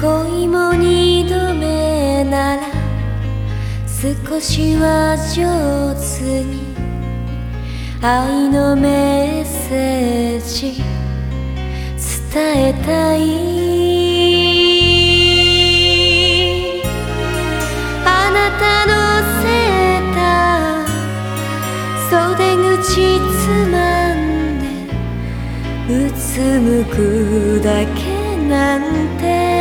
恋も二度目なら少しは上手に愛のメッセージ伝えたいあなたのセーター袖口つまんでうつむくだけなんて。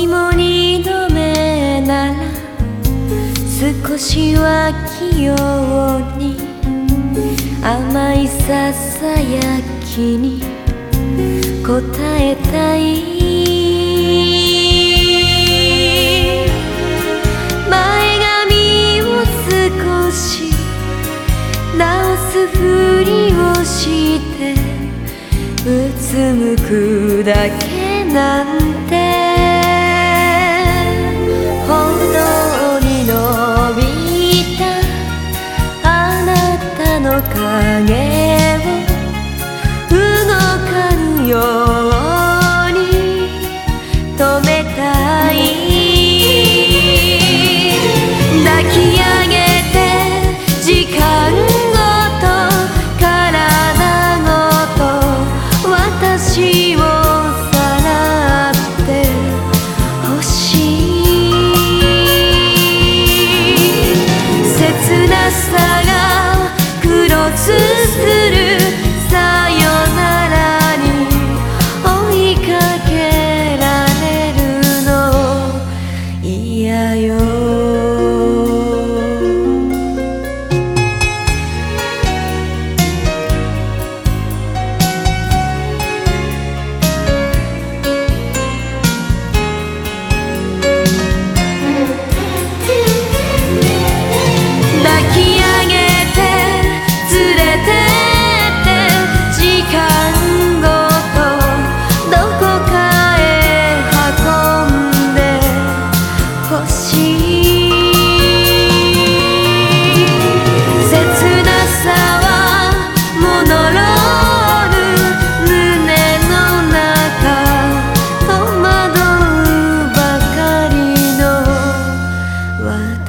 恋も二度目なら少しは器用に甘いささやきに応えたい。前髪を少し直すふりをしてうつむくだけなんて。をさらってほしい切なさが黒つく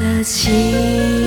的情。